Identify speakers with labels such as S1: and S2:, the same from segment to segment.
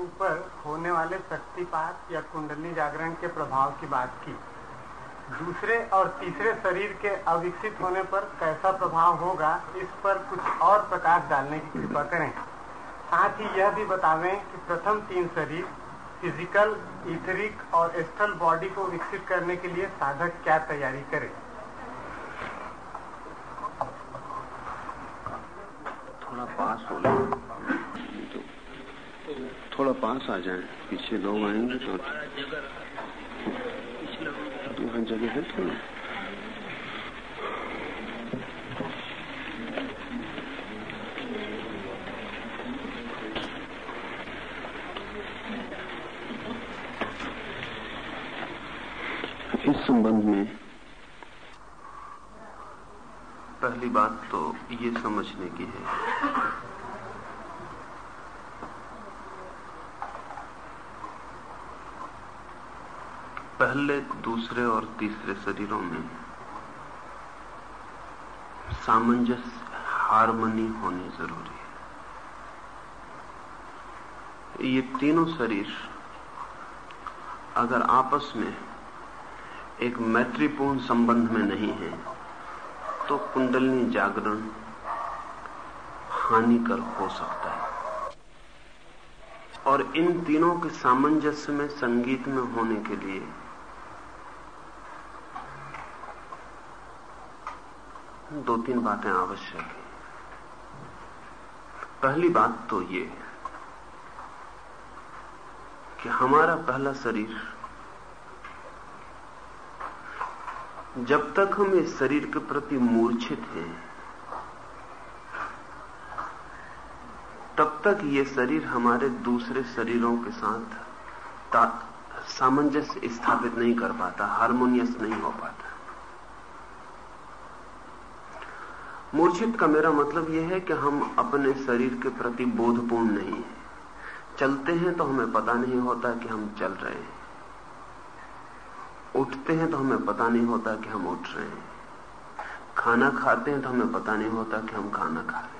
S1: ऊपर होने वाले शक्तिपात या कुंडली जागरण के प्रभाव की बात की। दूसरे और तीसरे शरीर के अविकसित होने पर कैसा प्रभाव होगा, इस पर कुछ और प्रकाश डालने की कृपा करें। साथ ही यह भी बतावें कि प्रथम तीन शरीर फ़िज़िकल इथरिक और एस्ट्रल बॉडी को विकसित करने के लिए साधक क्या तैयारी करे?
S2: थोड़ा पास हो थोड़ा पास आ जाए, पीछे लोग आएँगे तो जगह है थोड़ा। इस संबंध में पहली बात तो ये समझने की है पहले, दूसरे और तीसरे शरीरों में सामंजस्य, हारमोनी होनी ज़रूरी है। ये तीनों शरीर अगर आपस में एक मैत्रीपूर्ण संबंध में नहीं है तो कुंडलनी जागरण हानिकर हो सकता है। और इन तीनों के सामंजस्य में संगीत में होने के लिए दो तीन बातें आवश्यक है। पहली बात तो ये कि हमारा पहला शरीर, जब तक हम इस शरीर के प्रति मूर्छित हैं, तब तक ये शरीर हमारे दूसरे शरीरों के साथ सामंजस्य स्थापित नहीं कर पाता, हारमोनियस नहीं हो पाता। मूर्छित का मेरा मतलब यह है कि हम अपने शरीर के प्रति बोधपूर्ण नहीं है। चलते हैं तो हमें पता नहीं होता कि हम चल रहे हैं। उठते हैं तो हमें पता नहीं होता कि हम उठ रहे हैं। खाना खाते हैं तो हमें पता नहीं होता कि हम खाना खा रहे हैं।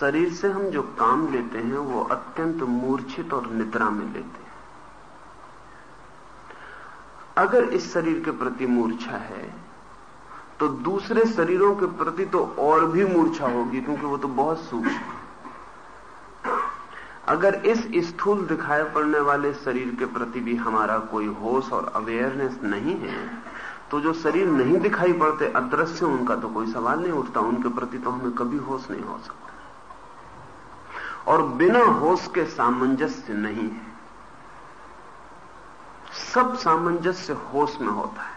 S2: शरीर से हम जो काम लेते हैं, वो अत्यंत मूर्छित और निद्रा में लेते हैं। अगर इस शरीर के प्रति मूर्छा है तो दूसरे शरीरों के प्रति तो और भी मूर्छा होगी, क्योंकि वो तो बहुत सूक्ष्म अगर इस स्थूल दिखाई पड़ने वाले शरीर के प्रति भी हमारा कोई होश और अवेयरनेस नहीं है तो जो शरीर नहीं दिखाई पड़ते अदृश्य, उनका तो कोई सवाल नहीं उठता, उनके प्रति तो हमें कभी होश नहीं हो सकता। और बिना होश के सामंजस्य नहीं है। सब सामंजस्य होश में होता है।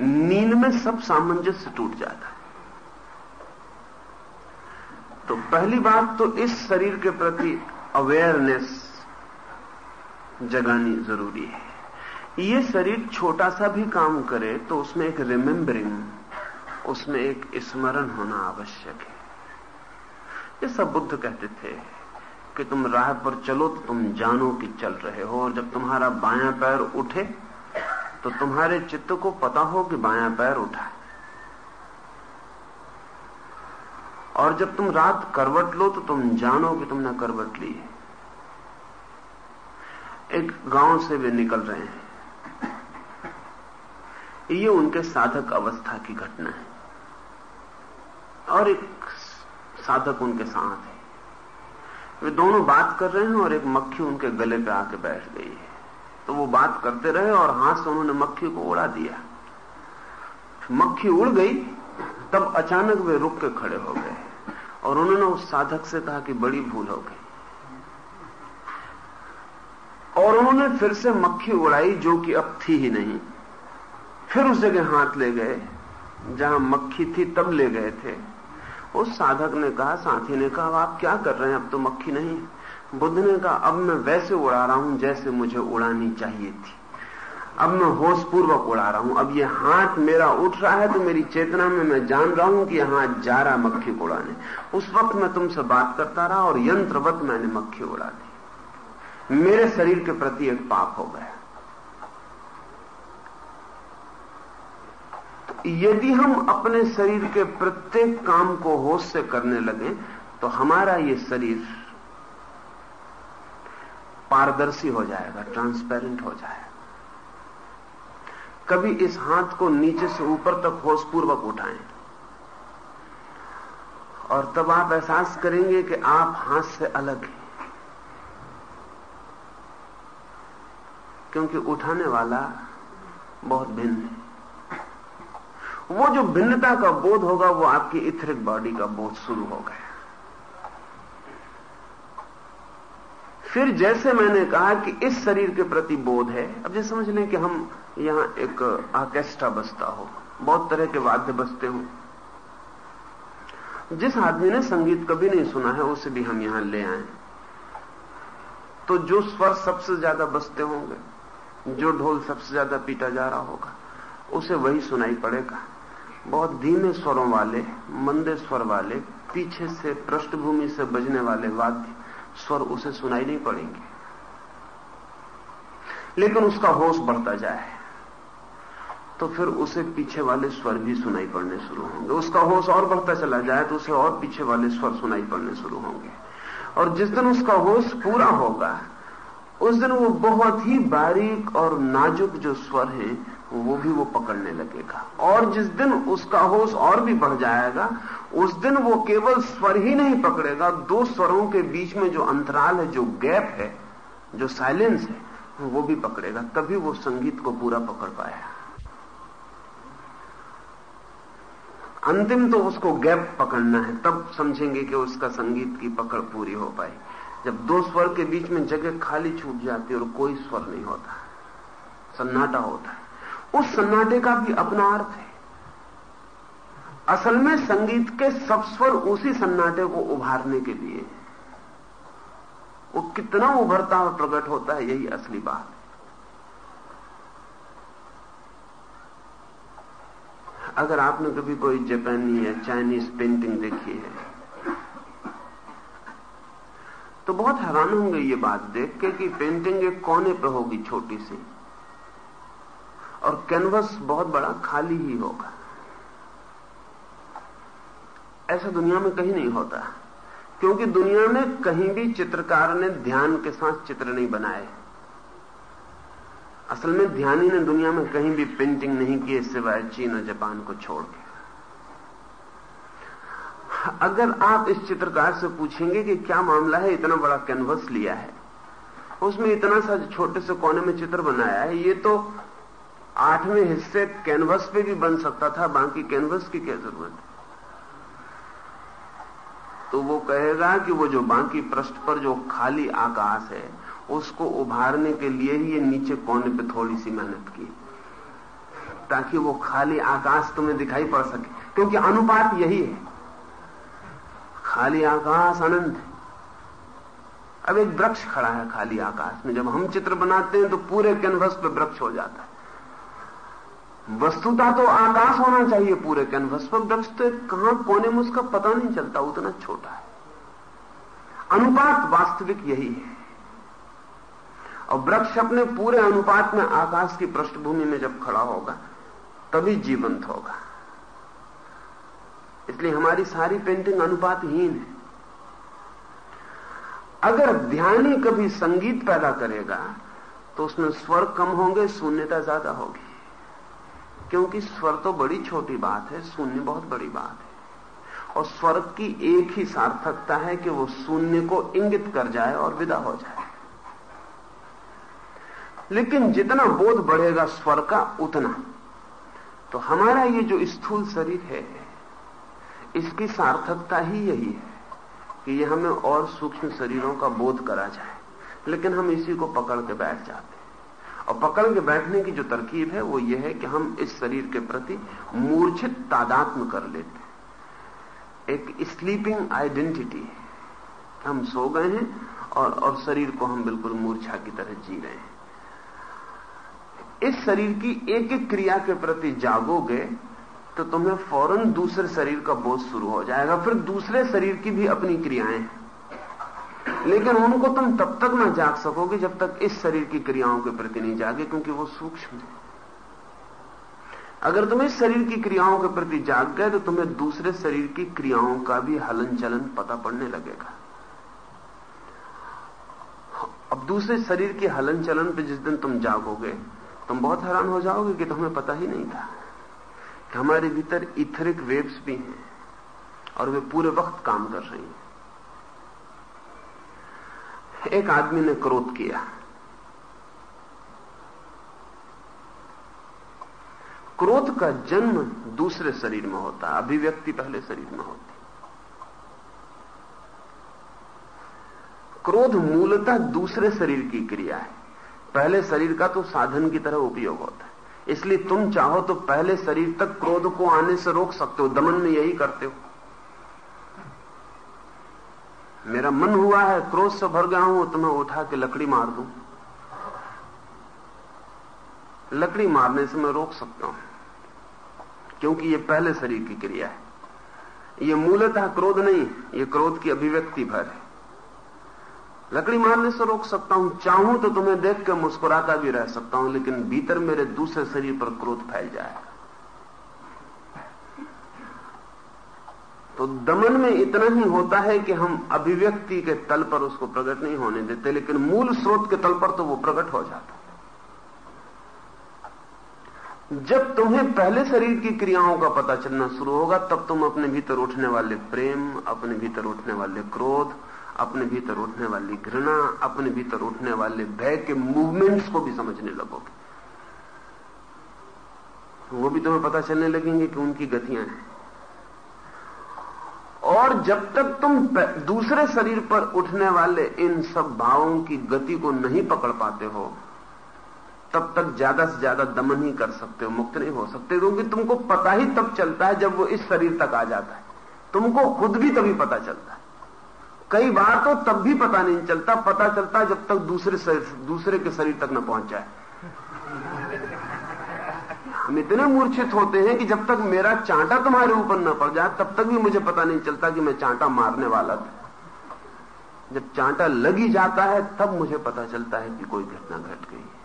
S2: नींद में सब सामंजस्य टूट जाता है। तो पहली बात तो इस शरीर के प्रति अवेयरनेस जगानी ज़रूरी है। ये शरीर छोटा सा भी काम करे तो उसमें एक रिमेम्बरिंग उसमें एक स्मरण होना आवश्यक है। ये सब बुद्ध कहते थे कि तुम राह पर चलो तो तुम जानो कि चल रहे हो और जब तुम्हारा बायां पैर उठे तो तुम्हारे चित्त को पता हो कि बायां पैर उठा और जब तुम रात करवट लो तो तुम जानो कि तुमने करवट ली है। एक गाँव से वे निकल रहे हैं। ये उनके साधक अवस्था की घटना है। और एक साधक उनके साथ है। वे दोनों बात कर रहे हैं और एक मक्खी उनके गले पे आके बैठ गई है। तो वो बात करते रहे और हाथ से उन्होंने मक्खी को उड़ा दिया। मक्खी उड़ गई, तब अचानक वे रुक के खड़े हो गए और उन्होंने उस साधक से कहा कि बड़ी भूल हो गई। और उन्होंने फिर से मक्खी उड़ाई जो कि अब थी ही नहीं। फिर उस जगह हाथ ले गए, जहाँ मक्खी थी तब ले गए थे। उस साधक ने कहा, साथी ने कहा आप क्या कर रहे हैं? अब तो मक्खी नहीं बुद्ध ने कहा, अब मैं वैसे उड़ा रहा हूँ जैसे मुझे उड़ानी चाहिए थी। अब मैं होश पूर्वक उड़ा रहा हूँ। अब ये हाथ मेरा उठ रहा है तो मेरी चेतना में मैं जान रहा हूँ कि हाथ जा रहा मक्खी को उड़ाने। उस वक्त मैं तुमसे बात करता रहा और यंत्रवत मैंने मक्खी उड़ा दी। मेरे शरीर के प्रति एक पाप हो गया। यदि हम अपने शरीर के प्रत्येक काम को होश से करने लगे तो हमारा ये शरीर पारदर्शी हो जाएगा ट्रांसपेरेंट हो जाएगा। कभी इस हाथ को नीचे से ऊपर तक होशपूर्वक उठाएँ। और तब आप एहसास करेंगे कि आप हाथ से अलग हैं। क्योंकि उठाने वाला बहुत भिन्न है। वो जो भिन्नता का बोध होगा, वो आपकी इथरिक बॉडी का बोध शुरू हो गया। फिर जैसे मैंने कहा कि इस शरीर के प्रति बोध है, अब जैसे समझ लें कि हम यहाँ एक ऑर्केस्ट्रा बजता हो, बहुत तरह के वाद्य बजते हो। जिस आदमी ने संगीत कभी नहीं सुना है, उसे भी हम यहाँ ले आए। तो जो स्वर सबसे ज़्यादा बजते होंगे, जो ढोल सबसे ज़्यादा पीटा जा रहा होगा, उसे वही सुनाई पड़ेगा। बहुत धीमे स्वरों वाले, मंदे स्वर वाले, पीछे से पृष्ठभूमि से बजने वाले वाद्य स्वर उसे सुनाई नहीं पड़ेंगे। लेकिन उसका होश बढ़ता जाए तो फिर उसे पीछे वाले स्वर भी सुनाई पड़ने शुरू होंगे। उसका होश और बढ़ता चला जाए तो उसे और पीछे वाले स्वर सुनाई पड़ने शुरू होंगे। और जिस दिन उसका होश पूरा होगा, उस दिन वो बहुत ही बारीक और नाजुक जो स्वर हैं वो भी वो पकड़ने लगेगा। और जिस दिन उसका होश और भी बढ़ जाएगा, उस दिन वो केवल स्वर ही नहीं पकड़ेगा। दो स्वरों के बीच में जो अंतराल है, जो गैप है, जो साइलेंस है, वो भी पकड़ेगा। तभी वो संगीत को पूरा पकड़ पाया अंतिम तो उसको गैप पकड़ना है। तब समझेंगे कि उसका संगीत की पकड़ पूरी हो पाई। जब दो स्वर के बीच में जगह खाली छूट जाती है और कोई स्वर नहीं होता। सन्नाटा होता है। उस सन्नाटे का भी अपना अर्थ है। असल में संगीत के सब स्वर उसी सन्नाटे को उभारने के लिए वो कितना उभरता और प्रकट होता है, यही असली बात है। अगर आपने कभी कोई जापानी या चाइनीज़ पेंटिंग देखी है तो बहुत हैरान होंगे ये बात देख के कि पेंटिंग एक कोने पर होगी छोटी सी। और कैनवस बहुत बड़ा खाली ही होगा। ऐसा दुनिया में कहीं नहीं होता। क्योंकि दुनिया में कहीं भी चित्रकार ने ध्यान के साथ चित्र नहीं बनाए। असल में ध्यानी ने दुनिया में कहीं भी पेंटिंग नहीं की सिवाय चीन और जापान को छोड़ के। अगर आप इस चित्रकार से पूछेंगे कि क्या मामला है, इतना बड़ा कैनवस लिया है, उसमें इतना सा छोटे से कोने में चित्र बनाया है, ये तो आठवें हिस्से कैनवस पे भी बन सकता था, बाकी कैनवस की क्या ज़रूरत? है तो वो कहेगा कि वो जो बाकी पृष्ठ पर जो खाली आकाश है, उसको उभारने के लिए ही ये नीचे कोने पे थोड़ी सी मेहनत की, ताकि वो खाली आकाश तुम्हें दिखाई पड़ सके, क्योंकि अनुपात यही है। खाली आकाश अनंत है। अब एक वृक्ष खड़ा है खाली आकाश में, जब हम चित्र बनाते हैं तो पूरे कैनवस पे वृक्ष हो जाता है। वस्तुता तो आकाश होना चाहिए पूरे कैनवस पर। तो कहाँ कोने में उसका पता नहीं चलता, उतना छोटा है। अनुपात वास्तविक यही है। और वृक्ष अपने पूरे अनुपात में आकाश की पृष्ठभूमि में जब खड़ा होगा, तभी जीवंत होगा। इसलिए हमारी सारी पेंटिंग अनुपातहीन है। अगर ध्यानी कभी संगीत पैदा करेगा तो उसमें स्वर कम होंगे, शून्यता ज़्यादा होगी। क्योंकि स्वर तो बड़ी छोटी बात है, शून्य बहुत बड़ी बात है। और स्वर की एक ही सार्थकता है कि वो शून्य को इंगित कर जाए और विदा हो जाए। लेकिन जितना बोध बढ़ेगा स्वर का, उतना। तो हमारा ये जो स्थूल शरीर है, इसकी सार्थकता ही यही है कि ये हमें और सूक्ष्म शरीरों का बोध करा जाए। लेकिन हम इसी को पकड़ के बैठ जाते हैं। और पकड़ के बैठने की जो तरकीब है, वो ये है कि हम इस शरीर के प्रति मूर्छित तादात्म कर लेते हैं। एक स्लीपिंग आइडेंटिटी हम सो गए हैं और और शरीर को हम बिल्कुल मूर्छा की तरह जी रहे हैं। इस शरीर की एक एक क्रिया के प्रति जागोगे तो तुम्हें फ़ौरन दूसरे शरीर का बोझ शुरू हो जाएगा। फिर दूसरे शरीर की भी अपनी क्रियाएँ लेकिन उनको तुम तब तक ना जाग सकोगे जब तक इस शरीर की क्रियाओं के प्रति नहीं जागे, क्योंकि वो सूक्ष्म है। अगर तुम इस शरीर की क्रियाओं के प्रति जाग गए तो तुम्हें दूसरे शरीर की क्रियाओं का भी हलन चलन पता पड़ने लगेगा। अब दूसरे शरीर के हलन चलन पे जिस दिन तुम जागोगे, तुम बहुत हैरान हो जाओगे कि तुम्हें पता ही नहीं था कि हमारे भीतर इथरिक वेव्स भी हैं और वे पूरे वक्त काम कर रही हैं। एक आदमी ने क्रोध किया। क्रोध का जन्म दूसरे शरीर में होता है, अभिव्यक्ति पहले शरीर में होती क्रोध मूलतः दूसरे शरीर की क्रिया है। पहले शरीर का तो साधन की तरह उपयोग होता है। इसलिए तुम चाहो तो पहले शरीर तक क्रोध को आने से रोक सकते हो, दमन में यही करते हो। मेरा मन हुआ है, क्रोध से भर गया हूँ तो मैं उठा के लकड़ी मार दूँ। लकड़ी मारने से मैं रोक सकता हूँ, क्योंकि ये पहले शरीर की क्रिया है। ये मूलतः क्रोध नहीं, ये क्रोध की अभिव्यक्ति भर है। लकड़ी मारने से रोक सकता हूँ, चाहूँ तो तुम्हें देख के मुस्कुराता भी रह सकता हूँ, लेकिन भीतर मेरे दूसरे शरीर पर क्रोध फैल जाएगा। तो दमन में इतना ही होता है कि हम अभिव्यक्ति के तल पर उसको प्रकट नहीं होने देते, लेकिन मूल स्रोत के तल पर तो वो प्रकट हो जाता जब तुम्हें पहले शरीर की क्रियाओं का पता चलना शुरू होगा, तब तुम अपने भीतर उठने वाले प्रेम, अपने भीतर उठने वाले क्रोध, अपने भीतर उठने वाली घृणा, अपने भीतर उठने वाले भय के मूवमेंट्स को भी समझने लगोगे। वो भी तुम्हें पता चलने लगेंगे कि उनकी गतियाँ हैं। और जब तक तुम दूसरे शरीर पर उठने वाले इन सब भावों की गति को नहीं पकड़ पाते हो, तब तक ज़्यादा से ज़्यादा दमन ही कर सकते हो, मुक्त नहीं हो सकते, क्योंकि तुमको पता ही तब चलता है जब वो इस शरीर तक आ जाता है। तुमको खुद भी तभी पता चलता है। कई बार तो तब भी पता नहीं चलता, पता चलता जब तक दूसरे दूसरे के शरीर तक न पहुँच जाए। हम इतने मूर्छित होते हैं कि जब तक मेरा चांटा तुम्हारे ऊपर न पड़ जाए, तब तक भी मुझे पता नहीं चलता कि मैं चांटा मारने वाला था। जब चांटा लग ही जाता है, तब मुझे पता चलता है कि कोई घटना घट गई है।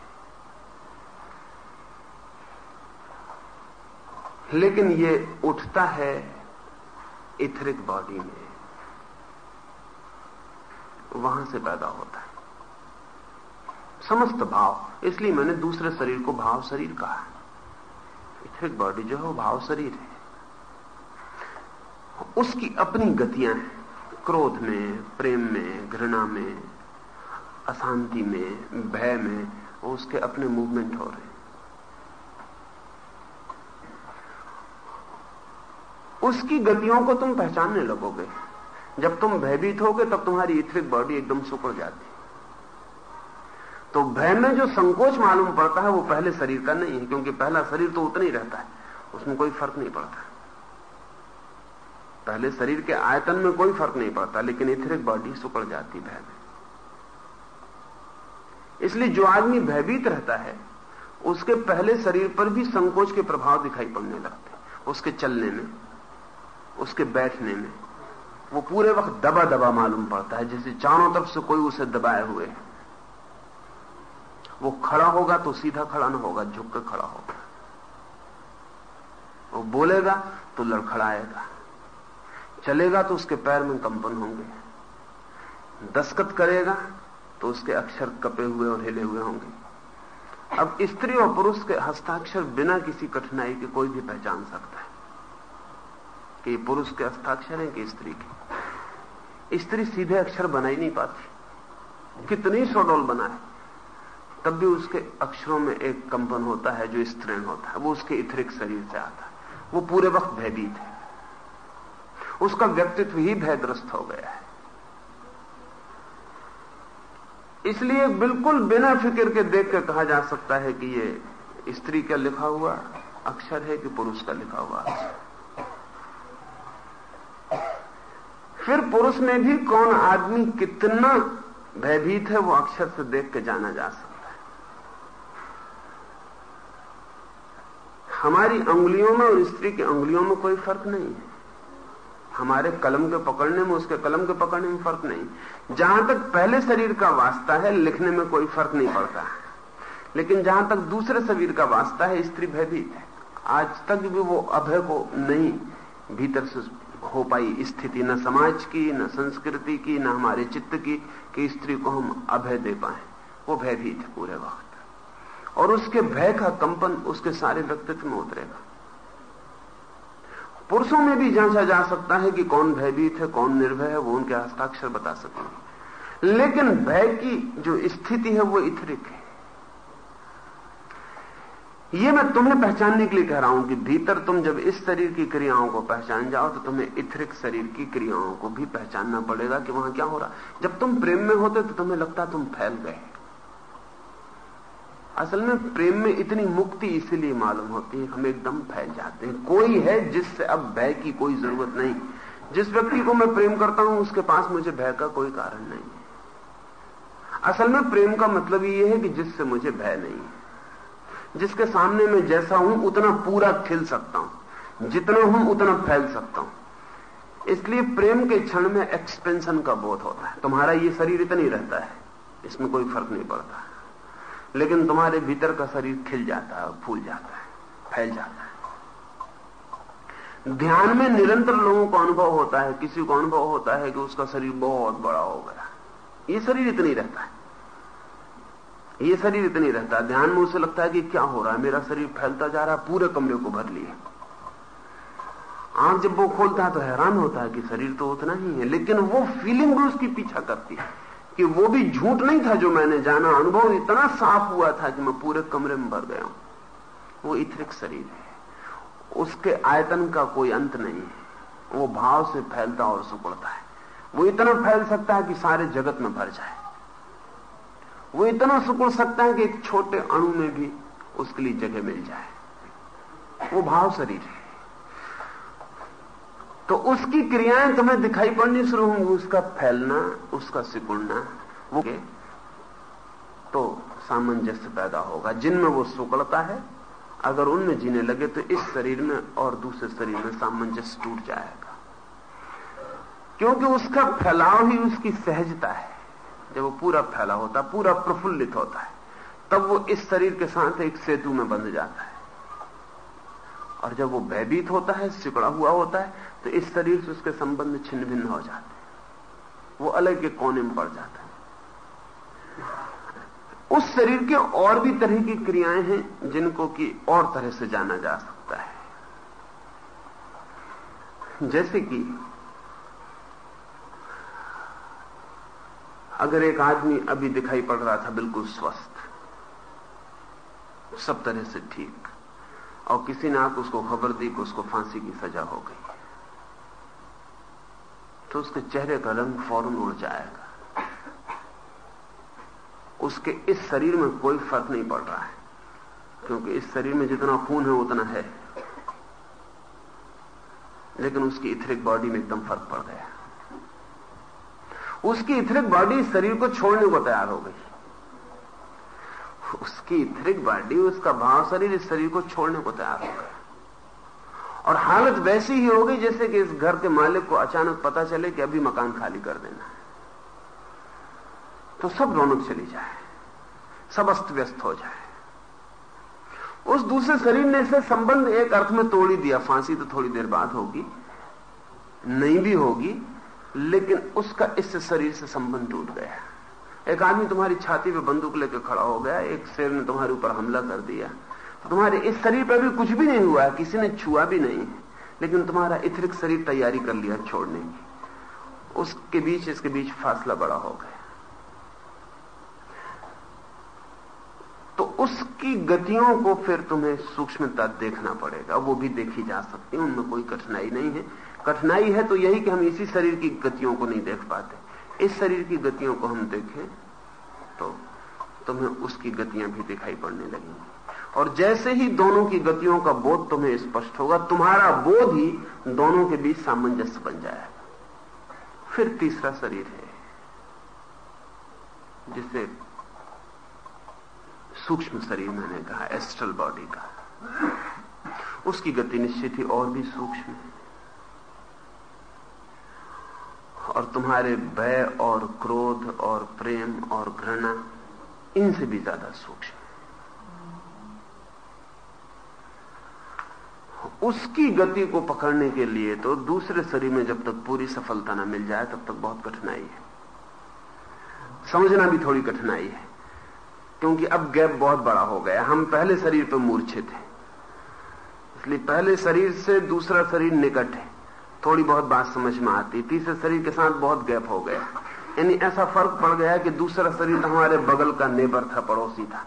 S2: लेकिन ये उठता है इथरिक बॉडी में। वहाँ से पैदा होता है। समस्त भाव, इसलिए मैंने दूसरे शरीर को भाव शरीर कहा इथरिक बॉडी जो है वो भाव शरीर है। उसकी अपनी गतियाँ हैं। क्रोध में, प्रेम में, घृणा में, अशांति में, भय में उसके अपने मूवमेंट हो रहे हैं। उसकी गतियों को तुम पहचानने लगोगे। जब तुम भयभीत होगे, तब तुम्हारी इथरिक बॉडी एकदम सुकड़ जाती तो भय में जो संकोच मालूम पड़ता है, वो पहले शरीर का नहीं है, क्योंकि पहला शरीर तो उतना ही रहता है, उसमें कोई फ़र्क नहीं पड़ता। पहले शरीर के आयतन में कोई फ़र्क नहीं पड़ता, लेकिन इथरिक बॉडी सुकड़ जाती भय में। इसलिए जो आदमी भयभीत रहता है, उसके पहले शरीर पर भी संकोच के प्रभाव दिखाई पड़ने लगते उसके चलने में, उसके बैठने में, वो पूरे वक्त दबा दबा मालूम पड़ता है, जैसे चारों तरफ़ से कोई उसे दबाए हुए है। वो खड़ा होगा तो सीधा खड़ा ना होगा, झुक कर खड़ा होगा। वो बोलेगा तो लड़खड़ाएगा। चलेगा तो उसके पैर में कंपन होंगे। दस्खत करेगा तो उसके अक्षर कपे हुए और हिले हुए होंगे। अब स्त्री और पुरुष के हस्ताक्षर बिना किसी कठिनाई के कोई भी पहचान सकता है। कि पुरुष के हस्ताक्षर है कि स्त्री के। स्त्री सीधे अक्षर बना ही नहीं पाती। कितनी सोडोल बनाए। तब भी उसके अक्षरों में एक कंपन होता है जो स्त्रीण होता है, वो उसके इथरिक शरीर से आता है। वो पूरे वक्त भयभीत है। उसका व्यक्तित्व ही भयग्रस्त हो गया है। इसलिए बिल्कुल बिना फ़िक्र के देख कर कहा जा सकता है कि ये स्त्री का लिखा हुआ अक्षर है कि पुरुष का लिखा हुआ अक्षर? फिर पुरुष में भी कौन आदमी कितना भयभीत है, वो अक्षर से देख के जाना जा सकता है हमारी अंगुलियों में और स्त्री की अंगुलियों में कोई फ़र्क नहीं है। हमारे कलम के पकड़ने में, उसके कलम के पकड़ने में फ़र्क नहीं। जहाँ तक पहले शरीर का वास्ता है, लिखने में कोई फ़र्क नहीं पड़ता। लेकिन जहाँ तक दूसरे शरीर का वास्ता है, स्त्री भयभीत है। आज तक भी वो अभय को नहीं भीतर से हो पाई स्थिति, न समाज की, न संस्कृति की, न हमारे चित्त की, कि स्त्री को हम अभय दे पाए। वो भयभीत है पूरे वक्त। और उसके भय का कंपन उसके सारे व्यक्तित्व में उतरेगा। पुरुषों में भी जांचा जा सकता है कि कौन भयभीत है, कौन निर्भय है, वो उनके हस्ताक्षर बता सकेंगे। लेकिन भय की जो स्थिति है, वो इथरिक है। ये मैं तुम्हें पहचानने के लिए कह रहा हूँ कि भीतर तुम जब इस शरीर की क्रियाओं को पहचान जाओ तो तुम्हें इथरिक शरीर की क्रियाओं को भी पहचानना पड़ेगा कि वहाँ क्या हो रहा जब तुम प्रेम में होते तो तुम्हें लगता तुम फैल गए। असल में प्रेम में इतनी मुक्ति इसलिए मालूम होती है, हम एकदम फैल जाते हैं। कोई है जिससे अब भय की कोई ज़रूरत नहीं। जिस व्यक्ति को मैं प्रेम करता हूँ, उसके पास मुझे भय का कोई कारण नहीं है। असल में प्रेम का मतलब ये है कि जिससे मुझे भय नहीं है। जिसके सामने मैं जैसा हूँ, उतना पूरा खिल सकता हूँ। जितना हूँ, उतना फैल सकता हूँ। इसलिए प्रेम के क्षण में एक्सपेंशन का बोध होता है। तुम्हारा ये शरीर इतना ही रहता है। इसमें कोई फ़र्क नहीं पड़ता। लेकिन तुम्हारे भीतर का शरीर खिल जाता है, फूल जाता है, फैल जाता है। ध्यान में निरंतर लोगों को अनुभव होता है, किसी को अनुभव होता है कि उसका शरीर बहुत बड़ा हो गया। ये शरीर इतनी रहता है। ये शरीर इतनी रहता है। ध्यान में उसे लगता है कि क्या हो रहा है, मेरा शरीर फैलता जा रहा है, पूरे कमरे को भर लिए। आँख जब वो खोलता है तो हैरान होता है कि शरीर तो उतना ही है, लेकिन वो फीलिंग भी उसकी पीछा करती है। कि वो भी झूठ नहीं था जो मैंने जाना। अनुभव इतना साफ़ हुआ था कि मैं पूरे कमरे में भर गया हूँ। वो इथरिक शरीर है। उसके आयतन का कोई अंत नहीं है। वो भाव से फैलता और सुकड़ता है। वो इतना फैल सकता है कि सारे जगत में भर जाए। वो इतना सुकड़ सकता है कि एक छोटे अणु में भी उसके लिए जगह मिल जाए। वो भाव शरीर है। तो उसकी क्रियाएँ तुम्हें दिखाई पड़नी शुरू होंगी, उसका फैलना, उसका सिकुड़ना, वो तो सामंजस्य पैदा होगा, जिनमें वो सुकड़ता है, अगर उनमें जीने लगे तो इस शरीर में और दूसरे शरीर में सामंजस्य टूट जाएगा। क्योंकि उसका फैलाव ही उसकी सहजता है। जब वो पूरा फैला होता, पूरा प्रफुल्लित होता है, तब वो इस शरीर के साथ एक सेतु में बंध जाता है। और जब वो भयभीत होता है, सिकड़ा हुआ होता है तो इस शरीर से उसके संबंध छिन्न भिन्न हो जाते हैं। वो अलग के कोने में पड़ जाता है। उस शरीर के और भी तरह की क्रियाएँ हैं, जिनको कि और तरह से जाना जा सकता है। जैसे कि, अगर एक आदमी अभी दिखाई पड़ रहा था बिल्कुल स्वस्थ, सब तरह से ठीक और किसी ने आकर उसको खबर दी कि उसको फांसी की सजा हो गई। तो उसके चेहरे का रंग फ़ौरन उड़ जाएगा। उसके इस शरीर में कोई फ़र्क नहीं पड़ रहा है, क्योंकि इस शरीर में जितना खून है, उतना है। लेकिन उसकी इथरिक बॉडी में एकदम फ़र्क पड़ गया। उसकी इथरिक बॉडी शरीर को छोड़ने को तैयार हो गई। उसकी इथरिक बॉडी, उसका भाव शरीर, इस शरीर को छोड़ने को तैयार हो गया। और हालत वैसी ही हो गई जैसे कि इस घर के मालिक को अचानक पता चले कि अभी मकान खाली कर देना है। तो सब रौनक चली जाए, सब अस्त व्यस्त हो जाए। उस दूसरे शरीर ने इसे संबंध एक अर्थ में तोड़ ही दिया। फांसी तो थोड़ी देर बाद होगी, नहीं भी होगी, लेकिन उसका इस शरीर से संबंध टूट गया। एक आदमी तुम्हारी छाती पे बंदूक लेकर खड़ा हो गया, एक शेर ने तुम्हारे ऊपर हमला कर दिया। तो तुम्हारे इस शरीर पर भी कुछ भी नहीं हुआ किसी ने छुआ भी नहीं लेकिन तुम्हारा इथरिक शरीर तैयारी कर लिया छोड़ने की। उसके बीच, इसके बीच फासला बड़ा हो गया। तो उसकी गतियों को फिर तुम्हें सूक्ष्मता देखना पड़ेगा, वो भी देखी जा सकती है, उनमें कोई कठिनाई नहीं है। कठिनाई है तो यही कि हम इसी शरीर की गतियों को नहीं देख पाते। इस शरीर की गतियों को हम देखें तो तुम्हें उसकी गतियाँ भी दिखाई पड़ने लगेंगी। और जैसे ही दोनों की गतियों का बोध तुम्हें स्पष्ट होगा, तुम्हारा बोध ही दोनों के बीच सामंजस्य बन जाएगा। फिर तीसरा शरीर है, जिसे सूक्ष्म शरीर मैंने कहा एस्ट्रल बॉडी का। उसकी गति निश्चित ही और भी सूक्ष्म है। और तुम्हारे भय और क्रोध और प्रेम और घृणा, इनसे भी ज़्यादा सूक्ष्म। उसकी गति को पकड़ने के लिए तो दूसरे शरीर में जब तक पूरी सफलता ना मिल जाए, तब तक बहुत कठिनाई है। समझना भी थोड़ी कठिनाई है, क्योंकि अब गैप बहुत बड़ा हो गया। हम पहले शरीर पर मूर्छित थे इसलिए पहले शरीर से दूसरा शरीर निकट है। थोड़ी बहुत बात समझ में आती। तीसरे शरीर के साथ बहुत गैप हो गया। यानी ऐसा फ़र्क पड़ गया कि दूसरा शरीर तो हमारे बगल का नेबर था, पड़ोसी था।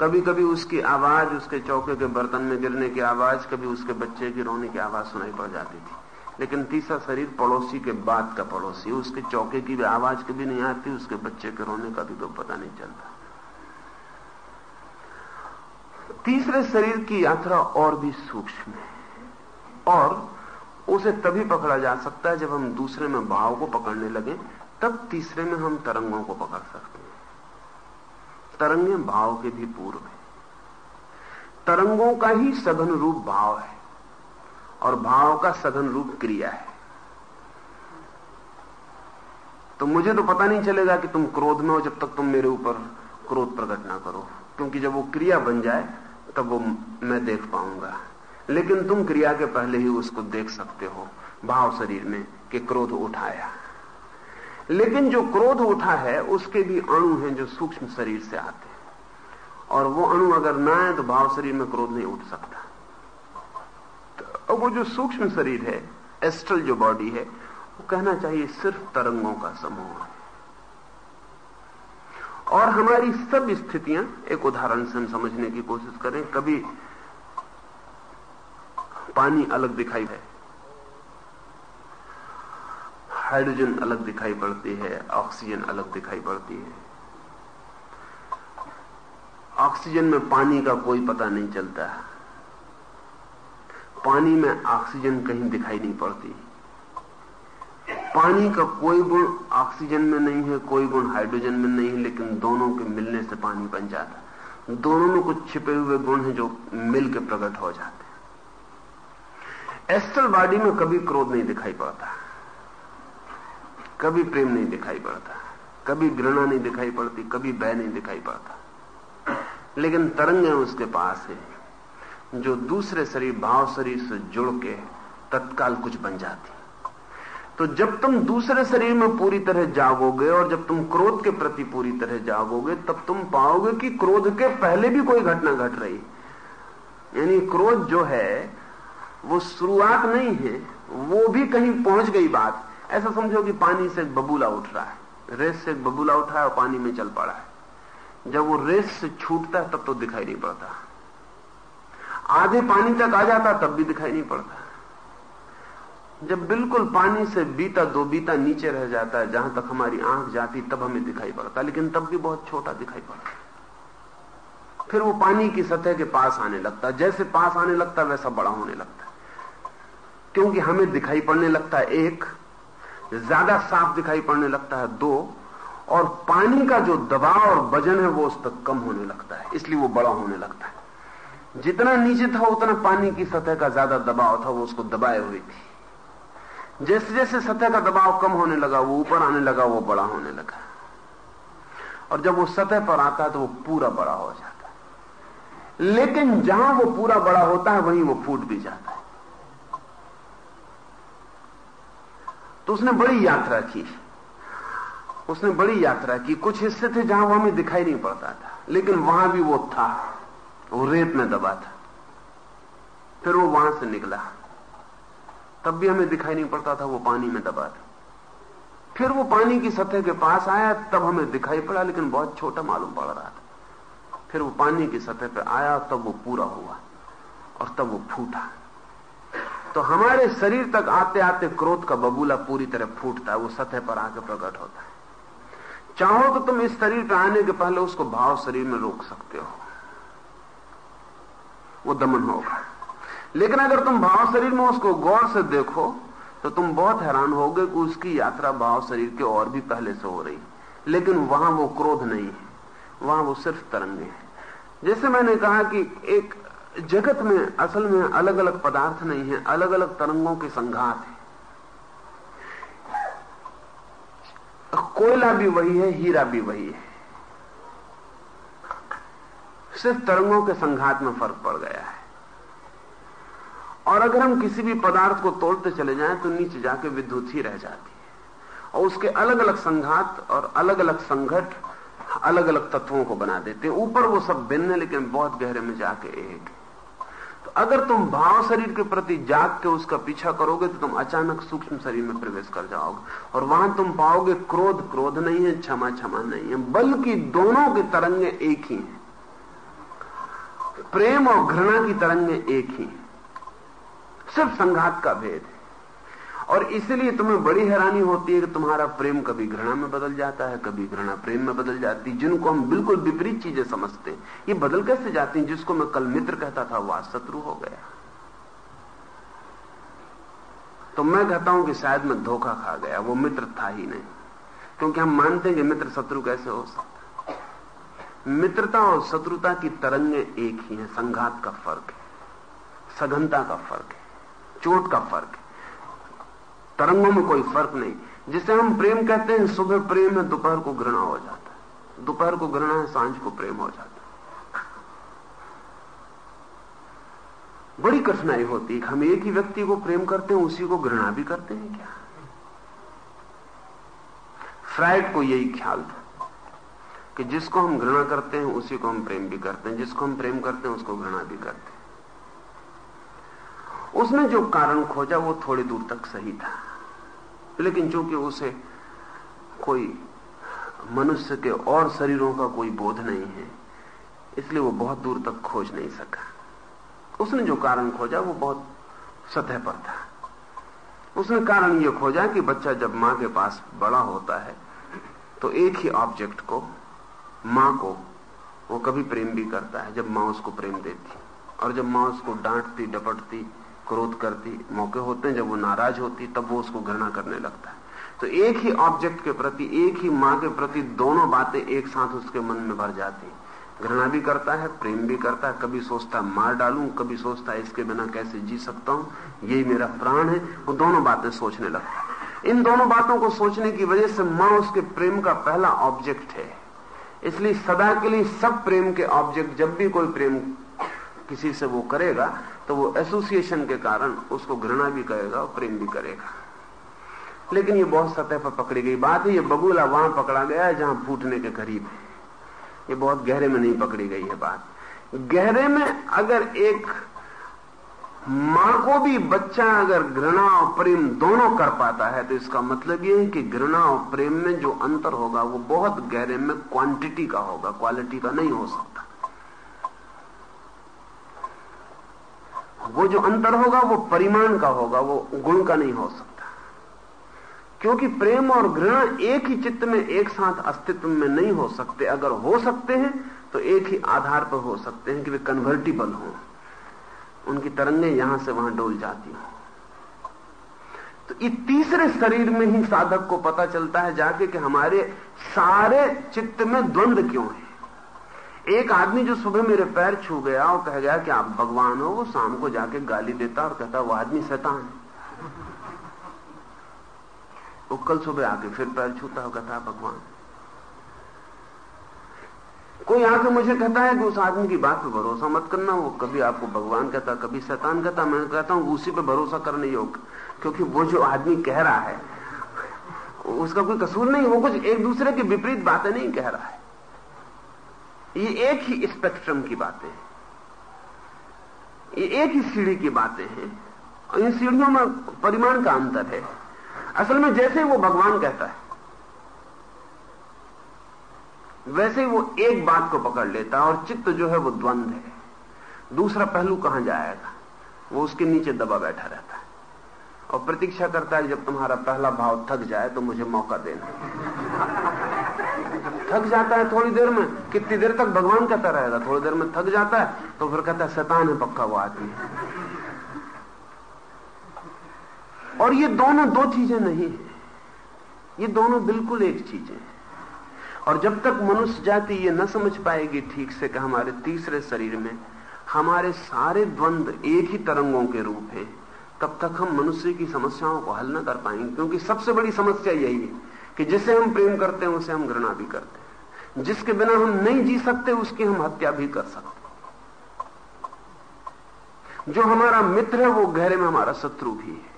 S2: कभी कभी उसकी आवाज़, उसके चौके के बर्तन में गिरने की आवाज़, कभी उसके बच्चे की रोने की आवाज़ सुनाई पड़ जाती थी। लेकिन तीसरा शरीर पड़ोसी के बाद का पड़ोसी, उसके चौके की भी आवाज़ कभी नहीं आती, उसके बच्चे के रोने का भी तो पता नहीं चलता। तीसरे शरीर की यात्रा और भी सूक्ष्म है। और उसे तभी पकड़ा जा सकता है जब हम दूसरे में भाव को पकड़ने लगे, तब तीसरे में हम तरंगों को पकड़ सकते हैं। तरंगे भाव के भी पूर्व है। तरंगों का ही सघन रूप भाव है, और भाव का सघन रूप क्रिया है। तो मुझे तो पता नहीं चलेगा कि तुम क्रोध में हो जब तक तुम मेरे ऊपर क्रोध प्रकट ना करो, क्योंकि जब वो क्रिया बन जाए, तब वो मैं देख पाऊँगा। लेकिन तुम क्रिया के पहले ही उसको देख सकते हो, भाव शरीर में कि क्रोध उठाया। लेकिन जो क्रोध उठा है, उसके भी अणु हैं जो सूक्ष्म शरीर से आते हैं। और वो अणु अगर ना आए तो भाव शरीर में क्रोध नहीं उठ सकता। तो वो जो सूक्ष्म शरीर है, एस्ट्रल जो बॉडी है, वो कहना चाहिए सिर्फ़ तरंगों का समूह और हमारी सब स्थितियाँ, एक उदाहरण से हम समझने की कोशिश करें, कभी पानी अलग दिखाई है। हाइड्रोजन अलग दिखाई पड़ती है, ऑक्सीजन अलग दिखाई पड़ती है। ऑक्सीजन में पानी का कोई पता नहीं चलता। है पानी में ऑक्सीजन कहीं दिखाई नहीं पड़ती। पानी का कोई गुण ऑक्सीजन में नहीं है, कोई गुण हाइड्रोजन में नहीं है लेकिन दोनों के मिलने से पानी बन जाता। दोनों में कुछ छिपे हुए गुण हैं जो मिलकर प्रकट हो जाते एस्ट्रल बॉडी में कभी क्रोध नहीं दिखाई पड़ता। कभी प्रेम नहीं दिखाई पड़ता। कभी घृणा नहीं दिखाई पड़ती, कभी भय नहीं दिखाई पड़ता। लेकिन तरंगें उसके पास है, जो दूसरे शरीर, भाव शरीर से जुड़ के तत्काल कुछ बन जाती। तो जब तुम दूसरे शरीर में पूरी तरह जागोगे और जब तुम क्रोध के प्रति पूरी तरह जागोगे, तब तुम पाओगे कि क्रोध के पहले भी कोई घटना घट रही। यानी क्रोध जो है वो शुरुआत नहीं है, वो भी कहीं पहुँच गई बात। ऐसा समझो कि पानी से बबूला उठ रहा है। रेस से बबूला उठा है और पानी में चल पड़ा है। जब वो रेस से छूटता है, तब तो दिखाई नहीं पड़ता। आधे पानी तक आ जाता, तब भी दिखाई नहीं पड़ता। जब बिल्कुल पानी से बीता, दो बीता, नीचे रह जाता है, जहाँ तक हमारी आँख जाती, तब हमें दिखाई पड़ता। लेकिन तब भी बहुत छोटा दिखाई पड़ता। फिर वो पानी की सतह के पास आने लगता। जैसे पास आने लगता, वैसा बड़ा होने लगता। क्योंकि हमें दिखाई पड़ने लगता है एक, ज़्यादा साफ़ दिखाई पड़ने लगता है दो, और पानी का जो दबाव और वज़न है वो उस तक कम होने लगता है, इसलिए वो बड़ा होने लगता है। जितना नीचे था, उतना पानी की सतह का ज़्यादा दबाव था, वो उसको दबाए हुई थी। जैसे जैसे सतह का दबाव कम होने लगा, वो ऊपर आने लगा, वो बड़ा होने लगा। और जब वो सतह पर आता है तो वो पूरा बड़ा हो जाता है। लेकिन जहाँ वो पूरा बड़ा होता है, वहीं वो फूट भी जाता है। तो उसने बड़ी यात्रा की। उसने बड़ी यात्रा की। कुछ हिस्से थे जहाँ वो हमें दिखाई नहीं पड़ता था, लेकिन वहाँ भी वो था। वो रेत में दबा था। फिर वो वहाँ से निकला। तब भी हमें दिखाई नहीं पड़ता था, वो पानी में दबा था। फिर वो पानी की सतह के पास आया, तब हमें दिखाई पड़ा, लेकिन बहुत छोटा मालूम पड़ रहा था। फिर वो पानी की सतह पर आया, तब वो पूरा हुआ और तब वो फूटा। तो हमारे शरीर तक आते आते क्रोध का बबूला पूरी तरह फूटता है, वो सतह पर आके प्रकट होता है। चाहो तो तुम इस शरीर पर आने के पहले उसको भाव शरीर में रोक सकते हो। वो दमन होगा। लेकिन अगर तुम भाव शरीर में उसको गौर से देखो तो तुम बहुत हैरान होगे कि उसकी यात्रा भाव शरीर के और भी पहले से हो रही लेकिन वहाँ वो क्रोध नहीं है, वहाँ वो सिर्फ़ तरंगे हैं। जैसे मैंने कहा कि एक जगत में, असल में अलग अलग पदार्थ नहीं है अलग अलग तरंगों के संघात है। कोयला भी वही है, हीरा भी वही है। सिर्फ़ तरंगों के संघात में फ़र्क पड़ गया है। और अगर हम किसी भी पदार्थ को तोड़ते चले जाएँ तो नीचे जाके विद्युत ही रह जाती है। और उसके अलग अलग संघात और अलग अलग संघट अलग अलग तत्वों को बना देते ऊपर वो सब भिन्न है, लेकिन बहुत गहरे में जाके एक अगर तुम भाव शरीर के प्रति जाग के उसका पीछा करोगे तो तुम अचानक सूक्ष्म शरीर में प्रवेश कर जाओगे। और वहाँ तुम पाओगे, क्रोध क्रोध नहीं है, क्षमा क्षमा नहीं है, बल्कि दोनों के तरंगे एक ही हैं। प्रेम और घृणा की तरंगे एक ही सिर्फ़ संघात का भेद है। और इसलिए तुम्हें बड़ी हैरानी होती है कि तुम्हारा प्रेम कभी घृणा में बदल जाता है, कभी घृणा प्रेम में बदल जाती है, जिनको हम बिल्कुल विपरीत चीज़ें समझते हैं। ये बदल कैसे जाती हैं? जिसको मैं कल मित्र कहता था वह शत्रु हो गया। तो मैं कहता हूँ कि शायद मैं धोखा खा गया, वो मित्र था ही नहीं। क्योंकि हम मानते हैं कि मित्र शत्रु कैसे हो सकता मित्रता और शत्रुता की तरंगे एक ही है, संघात का फ़र्क है, सघनता का फ़र्क है, चोट का फ़र्क है। तरंगों में कोई फ़र्क नहीं। जिसे हम प्रेम कहते हैं, सुबह प्रेम है, दोपहर को घृणा हो जाता है। दोपहर को घृणा है, साँझ को प्रेम हो जाता है। बड़ी कठिनाई होती है। हम एक ही व्यक्ति को प्रेम करते हैं, उसी को घृणा भी करते हैं क्या? फ्राइड को यही ख्याल था कि जिसको हम घृणा करते हैं, उसी को हम प्रेम भी करते हैं। जिसको हम प्रेम करते हैं, उसको घृणा भी करते हैं। उसने जो कारण खोजा, वो थोड़ी दूर तक सही था। लेकिन चूँकि उसे कोई मनुष्य के और शरीरों का कोई बोध नहीं है, इसलिए वो बहुत दूर तक खोज नहीं सका। उसने जो कारण खोजा, वो बहुत सतह पर था। उसने कारण ये खोजा कि बच्चा जब माँ के पास बड़ा होता है तो एक ही ऑब्जेक्ट को, माँ को, वो कभी प्रेम भी करता है, जब माँ उसको प्रेम देती। और जब माँ उसको डांटती, डपटती क्रोध करती, मौके होते हैं, जब वो नाराज़ होती, तब वो उसको घृणा करने लगता है। तो एक ही ऑब्जेक्ट के प्रति, एक ही माँ के प्रति दोनों बातें एक साथ उसके मन में भर जाती घृणा भी करता है, प्रेम भी करता है, कभी सोचता मार डालूं, कभी सोचता है, इसके बिना कैसे जी सकता हूँ, यही मेरा प्राण है, वो दोनों बातें सोचने लगता है। इन दोनों बातों को सोचने की वजह से माँ उसके प्रेम का पहला ऑब्जेक्ट है। इसलिए सदा के लिए सब प्रेम के ऑब्जेक्ट जब भी कोई प्रेम किसी से वो करेगा तो वो एसोसिएशन के कारण उसको घृणा भी करेगा और प्रेम भी करेगा। लेकिन ये बहुत सतह पर पकड़ी गई बात है, ये बबूला वहाँ पकड़ा गया है जहाँ फूटने के करीब है। ये बहुत गहरे में नहीं पकड़ी गई है बात। गहरे में अगर एक माँ को भी बच्चा अगर घृणा और प्रेम दोनों कर पाता है तो इसका मतलब ये है कि घृणा और प्रेम में जो अंतर होगा, वो बहुत गहरे में क्वांटिटी का होगा क्वालिटी का नहीं हो सकता। वो जो अंतर होगा, वो परिमाण का होगा, वो गुण का नहीं हो सकता। क्योंकि प्रेम और घृणा एक ही चित्त में, एक साथ अस्तित्व में नहीं हो सकते। अगर हो सकते हैं तो एक ही आधार पर हो सकते हैं कि वे कन्वर्टिबल हों। उनकी तरंगे यहाँ से वहाँ डोल जाती हो। तो इस तीसरे शरीर में ही साधक को पता चलता है जाके कि हमारे सारे चित्त में द्वंद क्यों है? एक आदमी जो सुबह मेरे पैर छू गया और कह गया कि आप भगवान हो, वो शाम को जाके गाली देता और कहता, वो आदमी शैतान है। वो कल सुबह आके फिर पैर छूता और कहता भगवान कोई आके मुझे कहता है कि उस आदमी की बात पे भरोसा मत करना, वो कभी आपको भगवान कहता, कभी शैतान कहता। मैं कहता हूँ, उसी पे भरोसा करने योग्य, क्योंकि वो जो आदमी कह रहा है, उसका कोई कसूर नहीं, वो कुछ एक दूसरे की विपरीत बातें नहीं कह रहा है। ये एक ही स्पेक्ट्रम की बातें हैं। ये एक ही सीढ़ी की बातें हैं। और इन सीढ़ियों में परिमाण का अंतर है। असल में जैसे वो भगवान कहता है, वैसे वो एक बात को पकड़ लेता है और चित्त जो है वो द्वंद है। दूसरा पहलू कहाँ जाएगा? वो उसके नीचे दबा बैठा रहता है। और प्रतीक्षा करता है, जब तुम्हारा पहला भाव थक जाए तो मुझे मौका देना। थक जाता है थोड़ी देर में, कितनी देर तक भगवान कहता रहेगा, थोड़ी देर में थक जाता है तो फिर कहता है, शैतान है, पक्का वो आदमी और ये दोनों दो चीज़ें नहीं है। ये दोनों बिल्कुल एक चीज़ है। और जब तक मनुष्य जाति ये न समझ पाएगी ठीक से कि हमारे तीसरे शरीर में हमारे सारे द्वंद एक ही तरंगों के रूप हैं, तब तक हम मनुष्य की समस्याओं को हल न कर पाएँगे। क्योंकि सबसे बड़ी समस्या यही है कि जिसे हम प्रेम करते हैं, उसे हम घृणा भी करते हैं। जिसके बिना हम नहीं जी सकते, उसकी हम हत्या भी कर सकते जो हमारा मित्र है, वो गहरे में हमारा शत्रु भी है।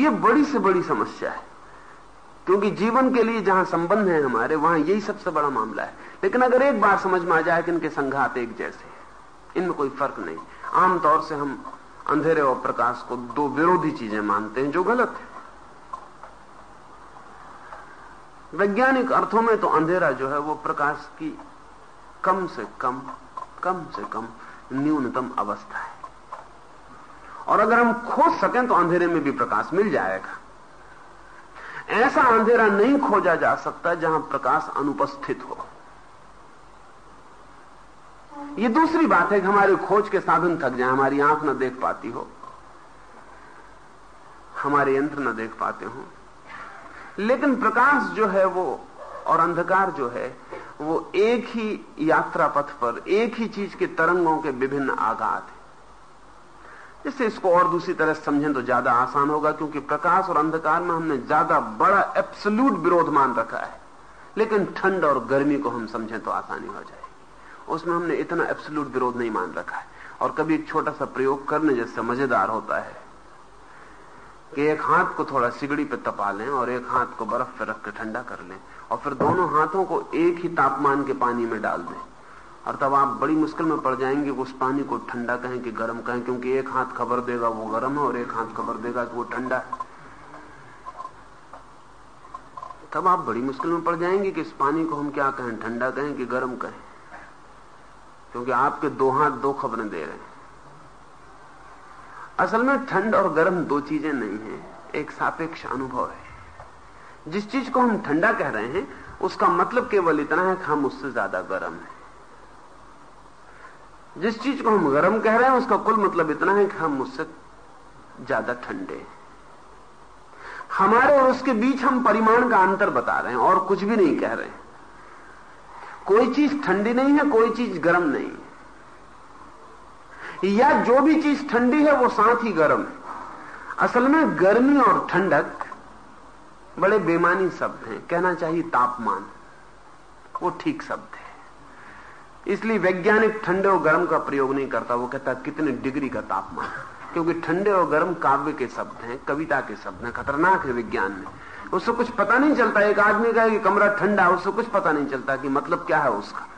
S2: ये बड़ी से बड़ी समस्या है। क्योंकि जीवन के लिए जहाँ संबंध है हमारे, वहाँ यही सबसे बड़ा मामला है। लेकिन अगर एक बार समझ में आ जाए कि इनके संघात एक जैसे इनमें कोई फ़र्क नहीं। आमतौर से हम अंधेरे और प्रकाश को दो विरोधी चीज़ें मानते हैं, जो गलत है। वैज्ञानिक अर्थों में तो अंधेरा जो है वो प्रकाश की कम से कम कम से कम न्यूनतम अवस्था है। और अगर हम खोज सकें तो अंधेरे में भी प्रकाश मिल जाएगा। ऐसा अंधेरा नहीं खोजा जा सकता जहाँ प्रकाश अनुपस्थित हो। ये दूसरी बात है कि हमारे खोज के साधन थक जाए, हमारी आँख न देख पाती हो। हमारे यंत्र न देख पाते हो। लेकिन प्रकाश जो है वो और अंधकार जो है, वो एक ही यात्रा पथ पर, एक ही चीज़ के तरंगों के विभिन्न आघात है। जैसे इसको और दूसरी तरह समझें तो ज़्यादा आसान होगा, क्योंकि प्रकाश और अंधकार में हमने ज़्यादा बड़ा एब्सोल्यूट विरोध मान रखा है। लेकिन ठंड और गर्मी को हम समझें तो आसानी हो जाएगी। उसमें हमने इतना एब्सोल्यूट विरोध नहीं मान रखा है। और कभी एक छोटा सा प्रयोग करने जैसे मज़ेदार होता है। कि एक हाथ को थोड़ा सिगड़ी पे तपा लें और एक हाथ को बर्फ़ पे रख के ठंडा कर लें और फिर दोनों हाथों को एक ही तापमान के पानी में डाल दें। और तब आप बड़ी मुश्किल में पड़ जाएँगे उस पानी को ठंडा कहें कि गर्म कहें, क्योंकि एक हाथ खबर देगा वो गर्म है और एक हाथ खबर देगा कि वो ठंडा है। तब आप बड़ी मुश्किल में पड़ जाएँगे कि इस पानी को हम क्या कहें, ठंडा कहें कि गर्म कहें, क्योंकि आपके दो हाथ दो खबरें दे रहे हैं। असल में ठंड और गर्म दो चीज़ें नहीं है, एक सापेक्ष अनुभव है। जिस चीज़ को हम ठंडा कह रहे हैं, उसका मतलब केवल इतना है कि हम उससे ज़्यादा गर्म है। जिस चीज़ को हम गर्म कह रहे हैं, उसका कुल मतलब इतना है कि हम उससे ज़्यादा ठंडे हैं। हमारे और उसके बीच हम परिमाण का अंतर बता रहे हैं और कुछ भी नहीं कह रहे हैं। कोई चीज़ ठंडी नहीं है, कोई चीज़ गर्म नहीं। या जो भी चीज़ ठंडी है, वो साथ ही गर्म है। असल में गर्मी और ठंडक बड़े बेमानी शब्द हैं। कहना चाहिए तापमान। वो ठीक शब्द है। इसलिए वैज्ञानिक ठंडे और गर्म का प्रयोग नहीं करता। वो कहता, कितने डिग्री का तापमान? क्योंकि ठंडे और गर्म काव्य के शब्द हैं, कविता के शब्द हैं, खतरनाक है विज्ञान में। उससे कुछ पता नहीं चलता। एक आदमी का कि कमरा ठंडा उससे कुछ पता नहीं चलता कि मतलब क्या है उसका।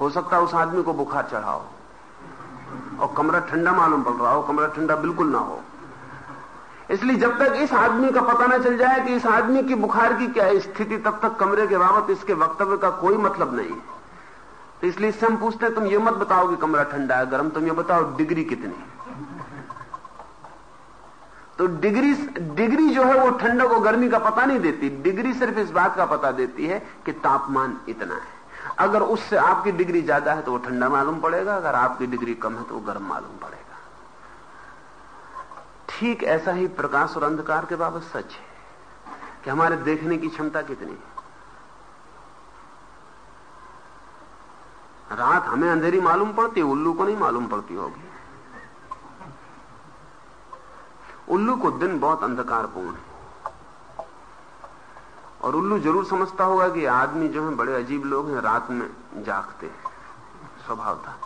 S2: हो सकता है उस आदमी को बुखार चढ़ाओ और कमरा ठंडा मालूम पड़ रहा हो, कमरा ठंडा बिल्कुल ना हो। इसलिए जब तक इस आदमी का पता ना चल जाए कि इस आदमी की बुखार की क्या स्थिति, तब तक कमरे के बाबत इसके वक्तव्य का कोई मतलब नहीं। तो इसलिए इससे हम पूछते हैं, तुम ये मत बताओ कि कमरा ठंडा है गर्म, तुम ये बताओ डिग्री कितनी? तो डिग्री डिग्री जो है वो ठंडक और गर्मी का पता नहीं देती, डिग्री सिर्फ़ इस बात का पता देती है कि तापमान इतना है। अगर उससे आपकी डिग्री ज़्यादा है तो वो ठंडा मालूम पड़ेगा, अगर आपकी डिग्री कम है तो वो गर्म मालूम पड़ेगा। ठीक ऐसा ही प्रकाश और अंधकार के बाबत सच है कि हमारे देखने की क्षमता कितनी है। रात हमें अंधेरी मालूम पड़ती है, उल्लू को नहीं मालूम पड़ती होगी। उल्लू को दिन बहुत अंधकारपूर्ण है। और उल्लू ज़रूर समझता होगा कि आदमी जो है बड़े अजीब लोग हैं, रात में जागते स्वभाव था।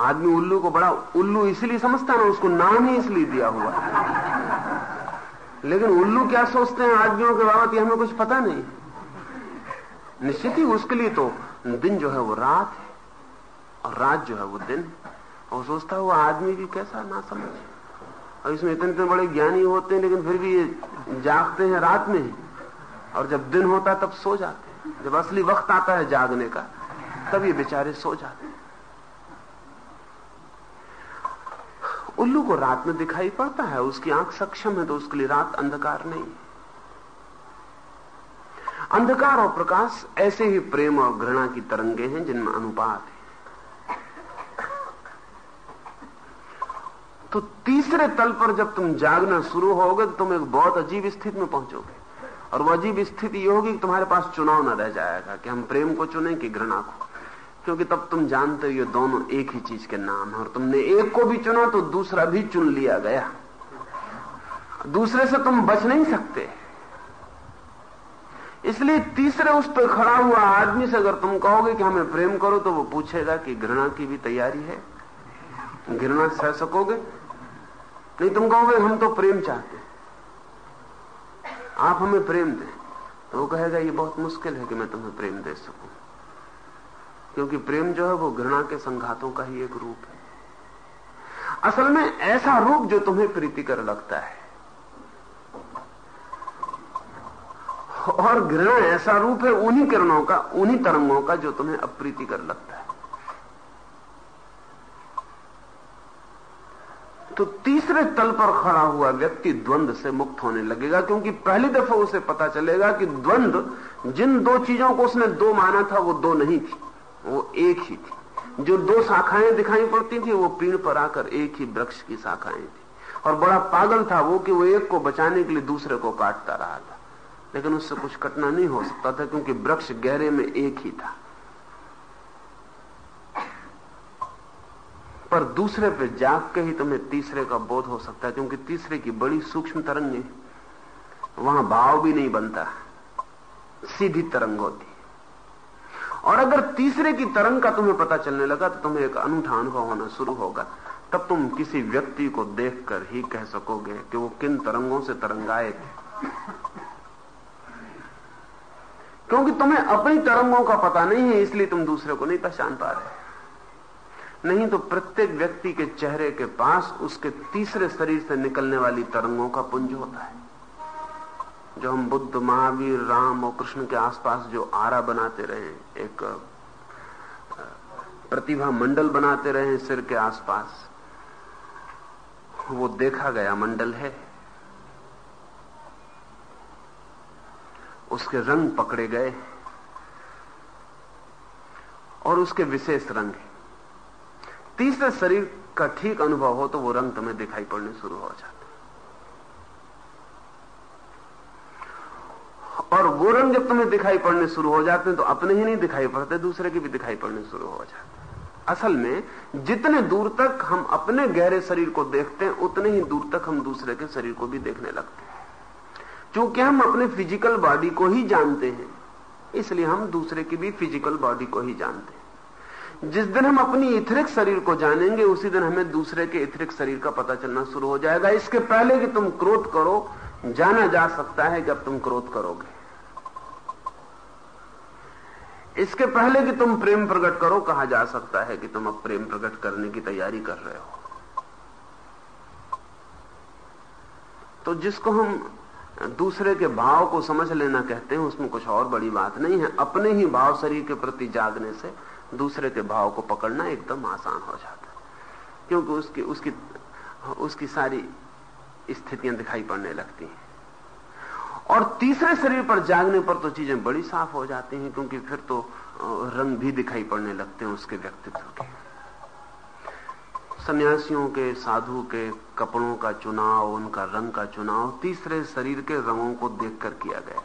S2: आदमी उल्लू को बड़ा उल्लू इसलिए समझता ना, उसको नाम ही इसलिए दिया हुआ लेकिन उल्लू क्या सोचते हैं आदमियों के बाबत हमें कुछ पता नहीं। निश्चित ही उसके लिए तो दिन जो है वो रात है, और रात जो है वो दिन और सोचता है वो आदमी भी कैसा ना समझ। और इसमें इतने इतने बड़े ज्ञानी होते हैं, लेकिन फिर भी ये जागते हैं रात में ही। और जब दिन होता है, तब सो जाते हैं। जब असली वक्त आता है जागने का, तब ये बेचारे सो जाते हैं। उल्लू को रात में दिखाई पड़ता है, उसकी आँख सक्षम है तो उसके लिए रात अंधकार नहीं। अंधकार और प्रकाश ऐसे ही प्रेम और घृणा की तरंगे हैं जिनमें अनुपात है। तो तीसरे तल पर जब तुम जागना शुरू होगे तो तुम एक बहुत अजीब स्थिति में पहुंचोगे। और वो अजीब स्थिति ये होगी कि तुम्हारे पास चुनाव न रह जाएगा, कि हम प्रेम को चुने कि घृणा को। क्योंकि तब तुम जानते हो ये दोनों एक ही चीज़ के नाम है, और तुमने एक को भी चुना तो दूसरा भी चुन लिया गया। दूसरे से तुम बच नहीं सकते। इसलिए तीसरे उस पर खड़ा हुआ आदमी से अगर तुम कहोगे कि हमें प्रेम करो तो वो पूछेगा कि घृणा की भी तैयारी है? घृणा सह सकोगे? नहीं, तुम कहोगे, हम तो प्रेम चाहते आप हमें प्रेम दें। तो वो कहेगा, ये बहुत मुश्किल है कि मैं तुम्हें प्रेम दे सकूँ। क्योंकि प्रेम जो है वो घृणा के संघातों का ही एक रूप है। असल में ऐसा रूप जो तुम्हें प्रीतिकर लगता है। और घृणा ऐसा रूप है, उन्हीं किरणों का, उन्हीं तरंगों का जो तुम्हें अप्रीतिकर लगता है। तो तीसरे तल पर खड़ा हुआ व्यक्ति द्वंद से मुक्त होने लगेगा, क्योंकि पहली दफ़ा उसे पता चलेगा कि द्वंद, जिन दो चीज़ों को उसने दो माना था, वो दो नहीं थी, वो एक ही थी। जो दो शाखाएँ दिखाई पड़ती थी, वो पीड़ पर आकर एक ही वृक्ष की शाखाएँ थी। और बड़ा पागल था वो कि वो एक को बचाने के लिए दूसरे को काटता रहा था। लेकिन उससे कुछ कटना नहीं हो सकता था, क्योंकि वृक्ष गहरे में एक ही था। पर दूसरे पे जाग के ही तुम्हें तीसरे का बोध हो सकता है, क्योंकि तीसरे की बड़ी सूक्ष्म तरंगे वहाँ भाव भी नहीं बनता, सीधी तरंग होती। और अगर तीसरे की तरंग का तुम्हें पता चलने लगा तो तुम्हें एक अनूठा अनुभव होना शुरू होगा। तब तुम किसी व्यक्ति को देखकर ही कह सकोगे कि वो किन तरंगों से तरंगाए थे क्योंकि तुम्हें अपनी तरंगों का पता नहीं है, इसलिए तुम दूसरे को नहीं पहचान पा रहे। नहीं तो प्रत्येक व्यक्ति के चेहरे के पास उसके तीसरे शरीर से निकलने वाली तरंगों का पुंज होता है। जो हम बुद्ध, महावीर, राम और कृष्ण के आसपास जो आरा बनाते रहे, एक प्रतिभा मंडल बनाते रहे सिर के आसपास, वो देखा गया मंडल है। उसके रंग पकड़े गए और उसके विशेष रंग है। तीसरे शरीर का ठीक अनुभव हो तो वो रंग तुम्हें दिखाई पड़ने शुरू हो जाते और वो रंग जब तुम्हें दिखाई पड़ने शुरू हो जाते हैं तो अपने ही नहीं दिखाई पड़ते, दूसरे के भी दिखाई पड़ने शुरू हो जाते असल में, जितने दूर तक हम अपने गहरे शरीर को देखते हैं, उतने ही दूर तक हम दूसरे के शरीर को भी देखने लगते हैं। क्योंकि हम अपने फ़िज़िकल बॉडी को ही जानते हैं, इसलिए हम दूसरे की भी फ़िज़िकल बॉडी को ही जानते हैं। जिस दिन हम अपनी इथरिक शरीर को जानेंगे, उसी दिन हमें दूसरे के इथरिक शरीर का पता चलना शुरू हो जाएगा। इसके पहले कि तुम क्रोध करो, जाना जा सकता है कि अब तुम क्रोध करोगे। इसके पहले कि तुम प्रेम प्रकट करो, कहा जा सकता है कि तुम अब प्रेम प्रकट करने की तैयारी कर रहे हो। तो जिसको हम दूसरे के भाव को समझ लेना कहते हैं, उसमें कुछ और बड़ी बात नहीं है। अपने ही भाव शरीर के प्रति जागने से दूसरे के भाव को पकड़ना एकदम आसान हो जाता है। क्योंकि उसकी उसकी उसकी सारी स्थितियाँ दिखाई पड़ने लगती हैं। और तीसरे शरीर पर जागने पर तो चीज़ें बड़ी साफ़ हो जाती हैं, क्योंकि फिर तो रंग भी दिखाई पड़ने लगते हैं उसके व्यक्तित्व के। सन्यासियों के, साधु के, कपड़ों का चुनाव, उनका रंग का चुनाव तीसरे शरीर के रंगों को देखकर किया गया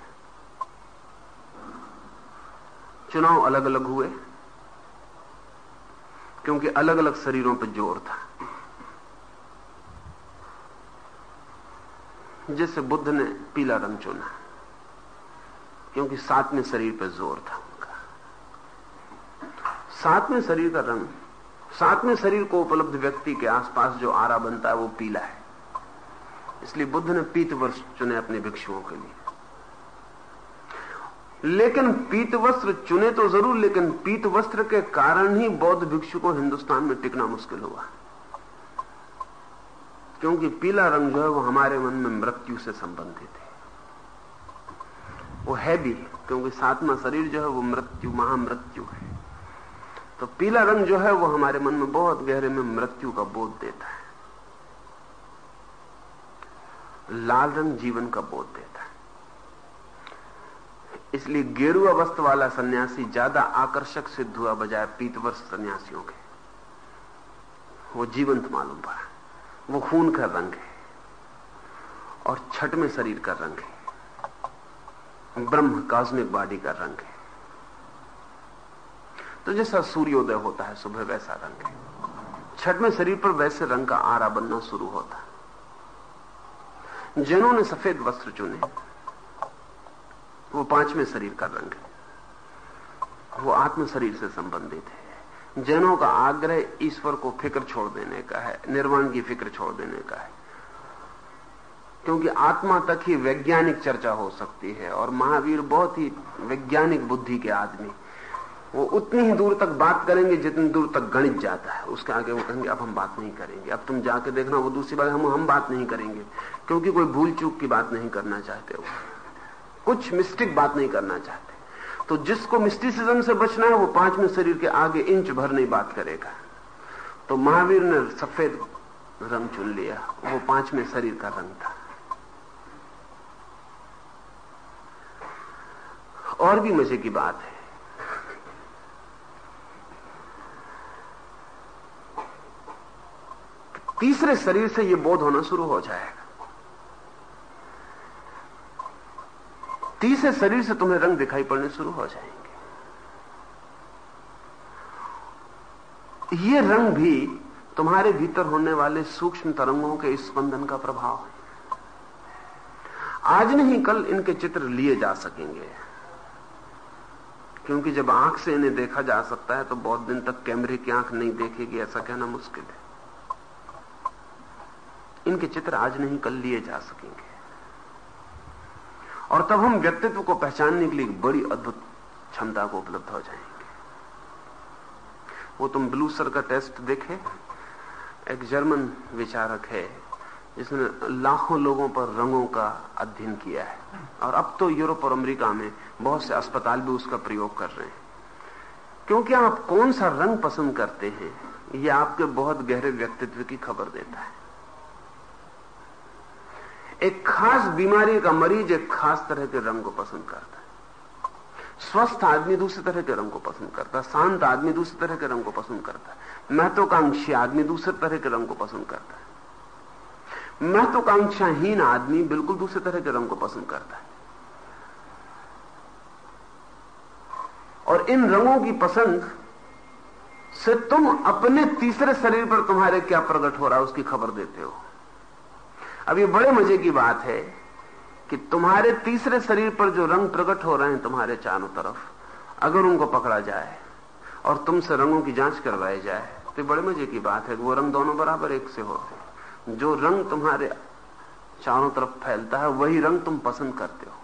S2: चुनाव अलग अलग हुए। क्योंकि अलग अलग शरीरों पर ज़ोर था। जैसे बुद्ध ने पीला रंग चुना, क्योंकि सातवें शरीर पर ज़ोर था उनका। सातवें शरीर का रंग, सातवें शरीर को उपलब्ध व्यक्ति के आसपास जो आरा बनता है, वो पीला है। इसलिए बुद्ध ने पीत वर्ष चुने अपने भिक्षुओं के लिए। लेकिन पीत वस्त्र चुने तो ज़रूर, लेकिन पीत वस्त्र के कारण ही बौद्ध भिक्षु को हिंदुस्तान में टिकना मुश्किल हुआ। क्योंकि पीला रंग जो है वो हमारे मन में मृत्यु से संबंधित है। वो है भी, क्योंकि सातवा शरीर जो है वो मृत्यु, महामृत्यु है। तो पीला रंग जो है वो हमारे मन में बहुत गहरे में मृत्यु का बोध देता है। लाल रंग जीवन का बोध देता है। इसलिए गेरुआ वस्त्र वाला सन्यासी ज़्यादा आकर्षक सिद्ध हुआ बजाय पीतवर्ष सन्यासियों के। वो जीवंत मालूम पड़ा। वो खून का रंग है और छठ में शरीर का रंग है। ब्रह्म कॉस्मिक बॉडी का रंग है। तो जैसा सूर्योदय होता है, सुबह वैसा रंग है। छठ में शरीर पर वैसे रंग का आरा बनना शुरू होता। जिन्होंने सफ़ेद वस्त्र चुने। वो पाँचवें शरीर का रंग है। वो आत्म शरीर से संबंधित है। जैनों का आग्रह ईश्वर को फ़िक्र छोड़ देने का है, निर्वाण की फ़िक्र छोड़ देने का है। क्योंकि आत्मा तक ही वैज्ञानिक चर्चा हो सकती है और महावीर बहुत ही वैज्ञानिक बुद्धि के आदमी। वो उतनी ही दूर तक बात करेंगे जितनी दूर तक गणित जाता है। उसके आगे वो कहेंगे, अब हम बात नहीं करेंगे। अब तुम जाके देखना, वो दूसरी बात, हम हम बात नहीं करेंगे। क्योंकि कोई भूल चूक की बात नहीं करना चाहते वो। कुछ मिस्टिक बात नहीं करना चाहते। तो जिसको मिस्टिसिज्म से बचना है, वो पाँचवें शरीर के आगे इंच भर नहीं बात करेगा। तो महावीर ने सफ़ेद रंग चुन लिया, वो पाँचवें शरीर का रंग था। और भी मज़े की बात है। तीसरे शरीर से यह बोध होना शुरू हो जाएगा। तीसरे शरीर से तुम्हें रंग दिखाई पड़ने शुरू हो जाएँगे। ये रंग भी तुम्हारे भीतर होने वाले सूक्ष्म तरंगों के स्पंदन का प्रभाव है। आज नहीं, कल इनके चित्र लिए जा सकेंगे। क्योंकि जब आँख से इन्हें देखा जा सकता है तो बहुत दिन तक कैमरे की आँख नहीं देखेगी, ऐसा कहना मुश्किल है। इनके चित्र आज नहीं, कल लिए जा सकेंगे। और तब हम व्यक्तित्व को पहचानने के लिए बड़ी अद्भुत क्षमता को उपलब्ध हो जाएँगे। वो तुम ब्लूसर का टेस्ट देखे? एक जर्मन विचारक है, जिसने लाखों लोगों पर रंगों का अध्ययन किया है। और अब तो यूरोप और अमेरिका में बहुत से अस्पताल भी उसका प्रयोग कर रहे हैं। क्योंकि आप कौन सा रंग पसंद करते हैं यह आपके बहुत गहरे व्यक्तित्व की खबर देता है। एक खास बीमारी का मरीज़ एक खास तरह के रंग को पसंद करता है। स्वस्थ आदमी दूसरे तरह के रंग को पसंद करता है। शांत आदमी दूसरे तरह के रंग को पसंद करता है। महत्वाकांक्षी आदमी दूसरे तरह के रंग को पसंद करता है। महत्वाकांक्षाहीन आदमी बिल्कुल दूसरे तरह के रंग को पसंद करता है। और इन रंगों की पसंद से तुम अपने तीसरे शरीर पर तुम्हारे क्या प्रकट हो रहा है, उसकी खबर देते हो। अब ये बड़े मज़े की बात है कि तुम्हारे तीसरे शरीर पर जो रंग प्रकट हो रहे हैं तुम्हारे चारों तरफ़, अगर उनको पकड़ा जाए और तुमसे रंगों की जाँच करवाई जाए तो बड़े मज़े की बात है वो रंग दोनों बराबर एक से होते जो रंग तुम्हारे चारों तरफ़ फैलता है, वही रंग तुम पसंद करते हो।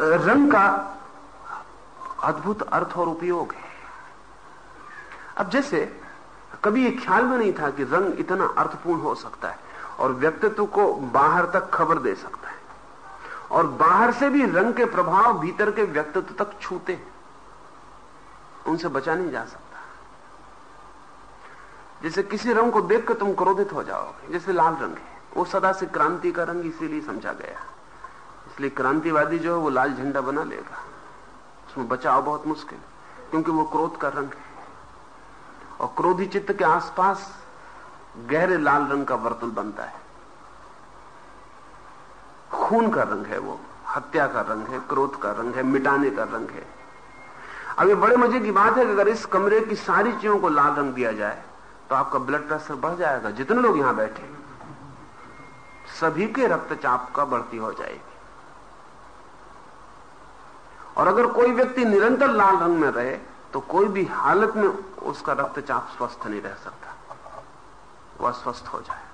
S2: रंग का अद्भुत अर्थ और उपयोग है। अब जैसे कभी ये ख्याल में नहीं था कि रंग इतना अर्थपूर्ण हो सकता है और व्यक्तित्व को बाहर तक खबर दे सकता है। और बाहर से भी रंग के प्रभाव भीतर के व्यक्तित्व तक छूते हैं। उनसे बचा नहीं जा सकता। जैसे किसी रंग को देख कर तुम क्रोधित हो जाओगे, जैसे लाल रंग है, वो सदा से क्रांति का रंग इसीलिए समझा गया। इसलिए क्रांतिवादी जो है वो लाल झंडा बना लेगा। उसमें बचाव बहुत मुश्किल, क्योंकि वो क्रोध का रंग है। और क्रोधी चित्त के आसपास गहरे लाल रंग का वर्तुल बनता है। खून का रंग है वो, हत्या का रंग है, क्रोध का रंग है, मिटाने का रंग है। अब ये बड़े मज़े की बात है कि अगर इस कमरे की सारी चीज़ों को लाल रंग दिया जाए तो आपका ब्लड प्रेशर बढ़ जाएगा। जितने लोग यहाँ बैठे, सभी के रक्तचाप का बढ़ती हो जाएगी। और अगर कोई व्यक्ति निरंतर लाल रंग में रहे तो कोई भी हालत में उसका रक्तचाप स्वस्थ नहीं रह सकता। वह अस्वस्थ हो जाए।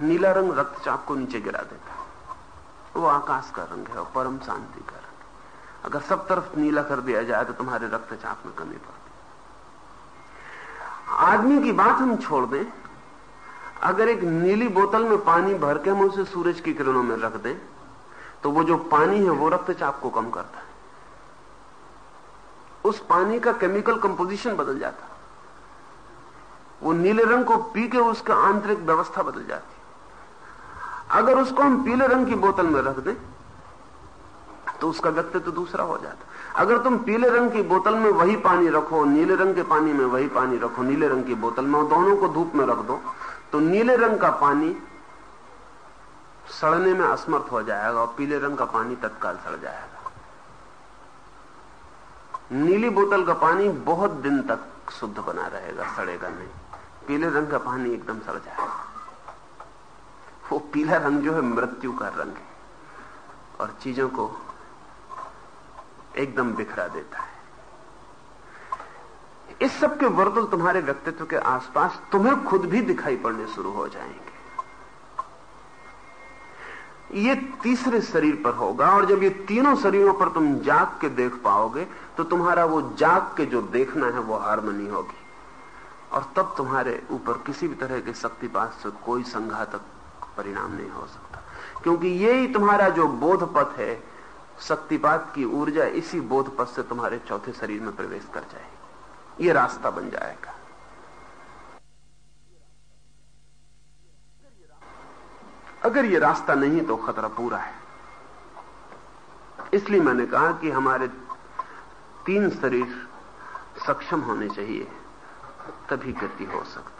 S2: नीला रंग रक्तचाप को नीचे गिरा देता है। वो आकाश का रंग है और परम शांति का रंग अगर सब तरफ़ नीला कर दिया जाए तो तुम्हारे रक्तचाप में कमी पड़ती आदमी की बात हम छोड़ दें। अगर एक नीली बोतल में पानी भर के हम उसे सूरज की किरणों में रख दें तो वो जो पानी है वो रक्तचाप को कम करता है। उस पानी का केमिकल कंपोजिशन बदल जाता। वो नीले रंग को पी के उसका आंतरिक व्यवस्था बदल जाती। अगर उसको हम पीले रंग की बोतल में रख दें तो उसका व्यक्तित्व तो दूसरा हो जाता। अगर तुम पीले रंग की बोतल में वही पानी रखो, नीले रंग के पानी में वही पानी रखो, नीले रंग की बोतल में दोनों को धूप में रख दो तो नीले रंग का पानी सड़ने में असमर्थ हो जाएगा और पीले रंग का पानी तत्काल सड़ जाएगा। नीली बोतल का पानी बहुत दिन तक शुद्ध बना रहेगा, सड़ेगा नहीं। पीले रंग का पानी एकदम सड़ जाएगा। वो पीला रंग जो है, मृत्यु का रंग है। और चीज़ों को एकदम बिखरा देता है। इस सब के वर्तुल तुम्हारे व्यक्तित्व के आसपास तुम्हें खुद भी दिखाई पड़ने शुरू हो जाएँगे। ये तीसरे शरीर पर होगा, और जब ये तीनों शरीरों पर तुम जाग के देख पाओगे तो तुम्हारा वो जाग के जो देखना है वो हारमोनी होगी। और तब तुम्हारे ऊपर किसी भी तरह के शक्ति शक्तिपात से कोई संघातक परिणाम नहीं हो सकता। क्योंकि यही तुम्हारा जो बोध पथ है, शक्तिपात की ऊर्जा इसी बोध पथ से तुम्हारे चौथे शरीर में प्रवेश कर जाएगी। ये रास्ता बन जाएगा। अगर ये रास्ता नहीं तो खतरा पूरा है। इसलिए मैंने कहा कि हमारे तीन शरीर सक्षम होने चाहिए तभी गति हो सकती